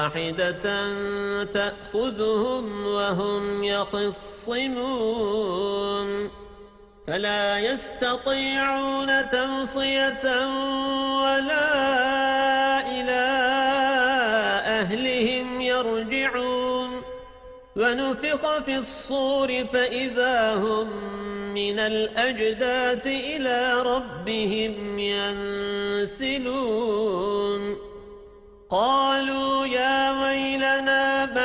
واحدة تأخذهم وهم يخصمون. فلا يستطيعون توصية ولا إلى أهلهم يرجعون. ونفق في الصور فإذا هم من الأجداث إلى ربهم ينسلون. ويلنا